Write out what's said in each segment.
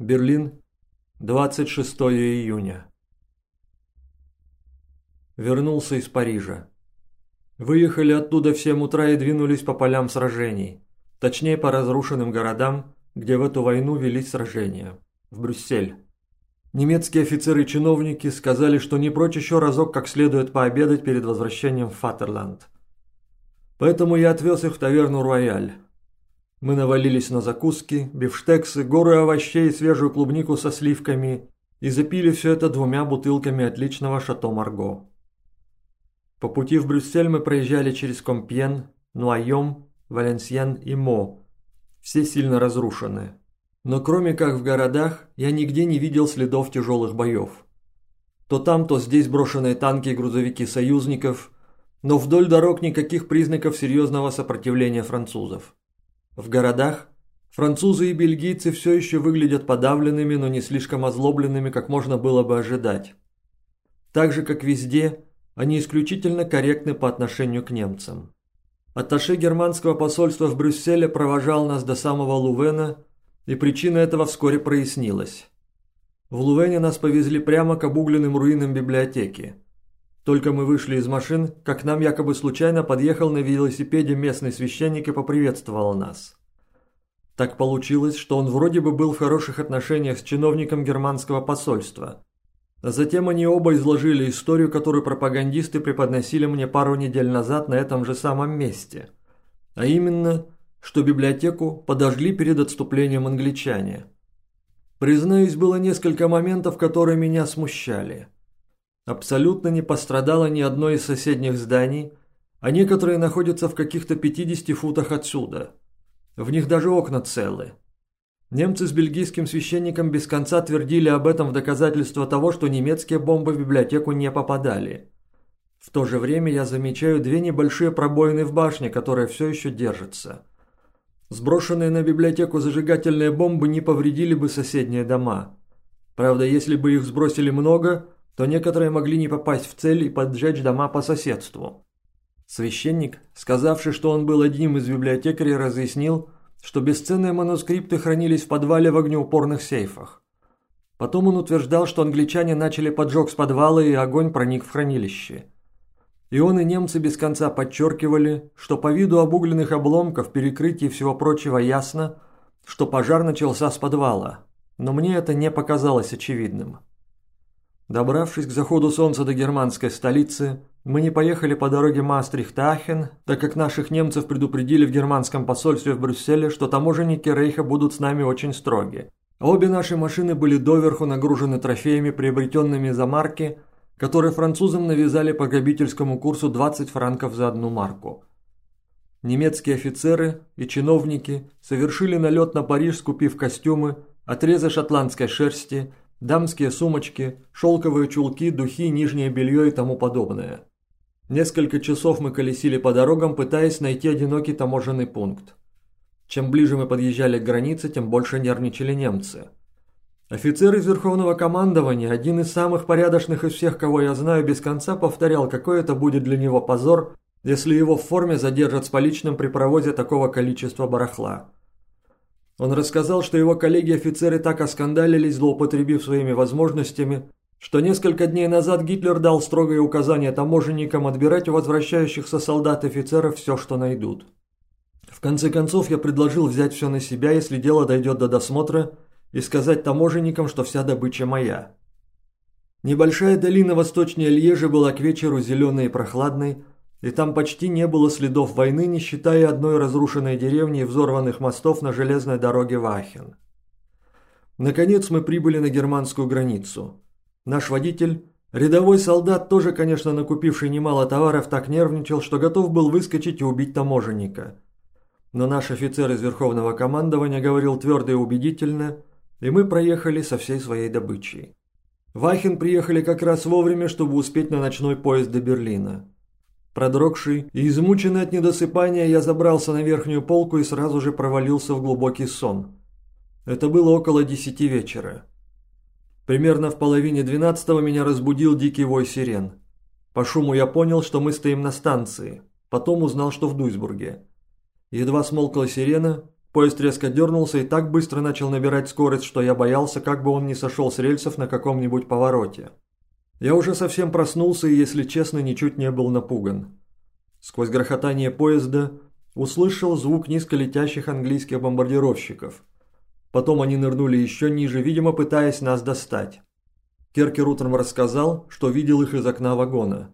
Берлин, 26 июня. Вернулся из Парижа. Выехали оттуда в 7 утра и двинулись по полям сражений. Точнее, по разрушенным городам, где в эту войну велись сражения. В Брюссель. Немецкие офицеры и чиновники сказали, что не прочь еще разок как следует пообедать перед возвращением в Фатерланд. Поэтому я отвез их в таверну «Рояль». Мы навалились на закуски, бифштексы, горы овощей свежую клубнику со сливками и запили все это двумя бутылками отличного шато Марго. По пути в Брюссель мы проезжали через Компьен, Нуайом, Валенсьен и Мо. Все сильно разрушены. Но кроме как в городах, я нигде не видел следов тяжелых боев. То там, то здесь брошенные танки и грузовики союзников, но вдоль дорог никаких признаков серьезного сопротивления французов. В городах французы и бельгийцы все еще выглядят подавленными, но не слишком озлобленными, как можно было бы ожидать. Так же, как везде, они исключительно корректны по отношению к немцам. Атташе германского посольства в Брюсселе провожал нас до самого Лувена, и причина этого вскоре прояснилась. В Лувене нас повезли прямо к обугленным руинам библиотеки. Только мы вышли из машин, как к нам якобы случайно подъехал на велосипеде местный священник и поприветствовал нас. Так получилось, что он вроде бы был в хороших отношениях с чиновником германского посольства. Затем они оба изложили историю, которую пропагандисты преподносили мне пару недель назад на этом же самом месте. А именно, что библиотеку подожгли перед отступлением англичане. Признаюсь, было несколько моментов, которые меня смущали – Абсолютно не пострадало ни одно из соседних зданий, а некоторые находятся в каких-то 50 футах отсюда. В них даже окна целы. Немцы с бельгийским священником без конца твердили об этом в доказательство того, что немецкие бомбы в библиотеку не попадали. В то же время я замечаю две небольшие пробоины в башне, которые все еще держатся. Сброшенные на библиотеку зажигательные бомбы не повредили бы соседние дома. Правда, если бы их сбросили много, то некоторые могли не попасть в цель и поджечь дома по соседству. Священник, сказавший, что он был одним из библиотекарей, разъяснил, что бесценные манускрипты хранились в подвале в огнеупорных сейфах. Потом он утверждал, что англичане начали поджог с подвала и огонь проник в хранилище. И он и немцы без конца подчеркивали, что по виду обугленных обломков, перекрытий и всего прочего ясно, что пожар начался с подвала, но мне это не показалось очевидным. Добравшись к заходу солнца до германской столицы, мы не поехали по дороге Маастрихт-Ахен, так как наших немцев предупредили в германском посольстве в Брюсселе, что таможенники Рейха будут с нами очень строги. Обе наши машины были доверху нагружены трофеями, приобретенными за марки, которые французам навязали по грабительскому курсу 20 франков за одну марку. Немецкие офицеры и чиновники совершили налет на Париж, скупив костюмы, отрезы шотландской шерсти – дамские сумочки, шелковые чулки, духи, нижнее белье и тому подобное. Несколько часов мы колесили по дорогам, пытаясь найти одинокий таможенный пункт. Чем ближе мы подъезжали к границе, тем больше нервничали немцы. Офицер из Верховного командования, один из самых порядочных из всех, кого я знаю, без конца повторял, какой это будет для него позор, если его в форме задержат с поличным при провозе такого количества барахла. Он рассказал, что его коллеги-офицеры так оскандалились, злоупотребив своими возможностями, что несколько дней назад Гитлер дал строгое указание таможенникам отбирать у возвращающихся солдат-офицеров все, что найдут. В конце концов, я предложил взять все на себя, если дело дойдет до досмотра, и сказать таможенникам, что вся добыча моя. Небольшая долина восточнее Льежа была к вечеру зеленой и прохладной, и там почти не было следов войны, не считая одной разрушенной деревни и взорванных мостов на железной дороге в Ахен. Наконец мы прибыли на германскую границу. Наш водитель, рядовой солдат, тоже, конечно, накупивший немало товаров, так нервничал, что готов был выскочить и убить таможенника. Но наш офицер из Верховного командования говорил твердо и убедительно, и мы проехали со всей своей добычей. В Ахен приехали как раз вовремя, чтобы успеть на ночной поезд до Берлина. Продрогший и измученный от недосыпания, я забрался на верхнюю полку и сразу же провалился в глубокий сон. Это было около десяти вечера. Примерно в половине двенадцатого меня разбудил дикий вой сирен. По шуму я понял, что мы стоим на станции. Потом узнал, что в Дуйсбурге. Едва смолкла сирена, Поезд резко дернулся и так быстро начал набирать скорость, что я боялся, как бы он не сошел с рельсов на каком-нибудь повороте. Я уже совсем проснулся и, если честно, ничуть не был напуган. Сквозь грохотание поезда услышал звук низколетящих английских бомбардировщиков. Потом они нырнули еще ниже, видимо, пытаясь нас достать. Керкер утром рассказал, что видел их из окна вагона.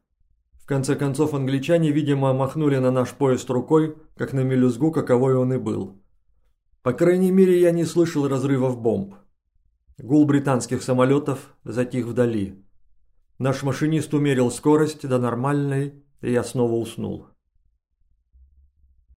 В конце концов, англичане, видимо, махнули на наш поезд рукой, как на мелюзгу, каковой он и был. По крайней мере, я не слышал разрывов бомб. Гул британских самолетов затих вдали. Наш машинист умерил скорость до нормальной, и я снова уснул.